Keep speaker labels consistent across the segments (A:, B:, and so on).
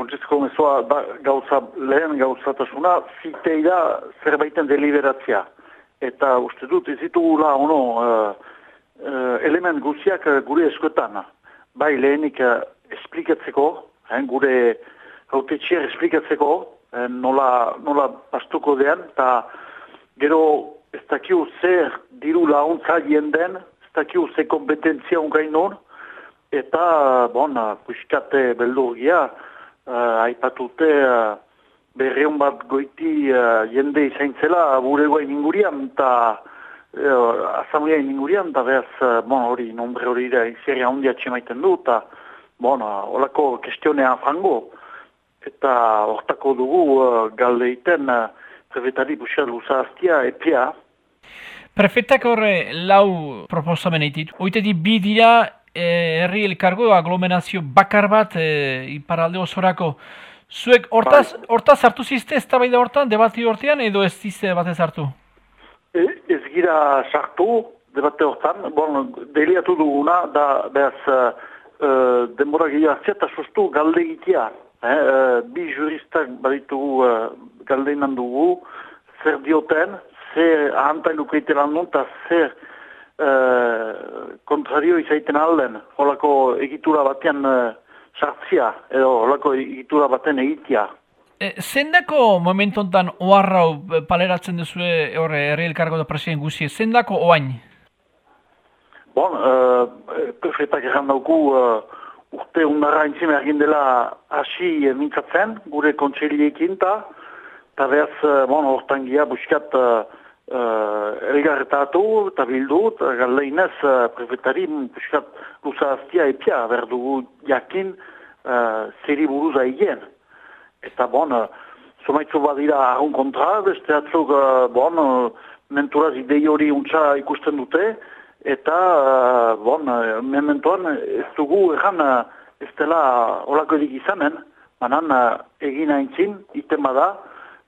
A: funtsizko mezoa da gauza, lehen gauzatasuna, zitei da zerbaiten deliberatzia. Eta uste dut, ez ditugula ono uh, uh, element guziak gure eskoetan. Bai lehenik uh, esplikatzeko, hein, gure haute esplikatzeko, nola, nola pastuko den, eta gero ez dakiu zer diru launtza jenden, ez dakiu ze kompetentzia ungain non, eta, bon, puxkate beldurgia, uh, aipatute uh, berreun bat goiti uh, jende izaintzela guain ingurian, eta uh, asamblea ingurian, eta behaz, uh, bon, hori, nombre hori da, izerria hundia txemaiten du, eta, bon, uh, olako kestionea frango, eta hortako dugu uh, galdeiten uh, prefetari buxa luzaztia epia.
B: Prefetak horre lau proposamen eitit. Oitetik bi dira herri elkargo aglomerazio bakar bat e, iparalde osorako. Zuek hortaz, bai. hortaz hartu zizte ez da hortan, debati hortean, edo ez zizte bat ez hartu?
A: E, ez gira sartu, debate hortan, bon, deliatu duguna, da behaz uh, denbora gehiago eta sustu galde egitea. Eh, bi juristak baditugu uh, galdeinan dugu, zer dioten, zer ahantailuko iteran eta zer kontrario izaiten alden, holako egitura batean uh, sartzia, edo holako egitura baten egitea.
B: E, zendako momentu enten oarrau paleratzen duzue horre herri elkargo da presien guzie, zendako oain?
A: Bon, uh, prefetak egan dauku uh, urte undara entzime egin dela hasi mintzatzen, gure kontseiliekin ta, eta behaz, bon, hortan gia buskat uh, uh, elgarretatu eta bildut, galdeinez uh, prefetari piskat luza hastia epia berdugu jakin uh, zeri buruz aigen. Eta bon, uh, somaitzu badira ahun kontra, beste atzuk, uh, bon, uh, menturaz idei hori untsa ikusten dute, eta, uh, bon, uh, mementoan ez dugu egan uh, ez dela olako edik izanen, manan uh, egin haintzin, iten bada,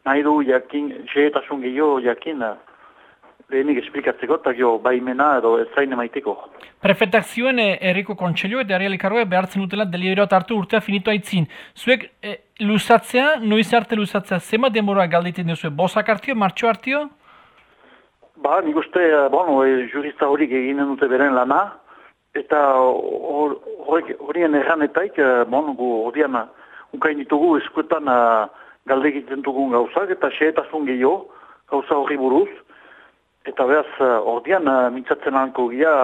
A: nahi du jakin, xeetasun gehiago jakin, uh, lehenik esplikatzeko, eta jo, baimena edo zain emaiteko.
B: Prefetak zioen eh, erriko kontxelio eta ariali karroa behartzen dutela deliberoat hartu urtea finitu aitzin. Zuek e, luzatzea, noiz arte luzatzea, zema denbora galditen duzu, bosak hartio, martxo hartio?
A: Ba, nik uste, eh, bueno, e, jurista horik eginen dute beren lana, eta horien erranetaik, bon, gu horian unkain ditugu eskuetan galde egiten dugun gauzak, eta xeetasun gehiago, gauza horri buruz, Eta behaz, eh, ordean, uh, mintzatzen hanko gira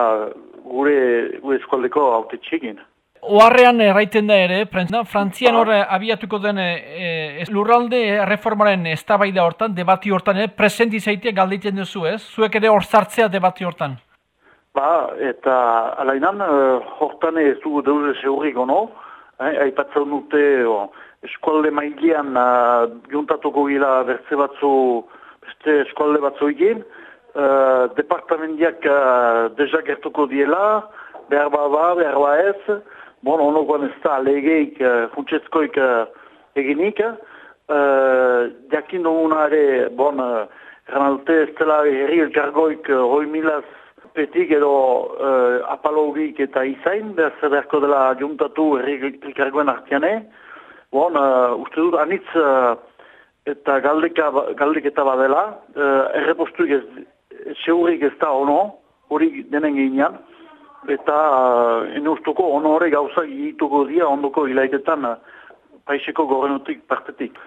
A: gure, gure eskualdeko haute txegin.
B: Oarrean erraiten da ere, prentza, Frantzian ba. horre abiatuko den e, lurralde reformaren ez hortan, debati hortan, e, presenti zaitea galdeiten duzu ez? Zuek ere hor zartzea debati hortan?
A: Ba, eta alainan, uh, hortan ez dugu deure zeurrik ono, eh, aipatzen dute oh, eskualde mailean uh, juntatuko gila bertze batzu, beste eskualde batzu egin, uh, departamendiak uh, deja gertuko diela, behar ba ba, behar ba ez, bon, onokoan ez da legeik, uh, funtsetzkoik uh, eginik, uh, jakin duguna ere, bon, uh, dute ez dela herri elkargoik uh, hoi milaz petik edo uh, apalogik eta izain, behar zerberko dela juntatu herri elkargoen artiane, bon, uh, uste dut, anitz, uh, eta galdeka, galdeketa badela, uh, errepostuik ez zeurik ez da ono, hori denen ginean, eta uh, enustuko ono hori gauza egituko dia ondoko hilaiketan uh, paiseko gorenutik partetik.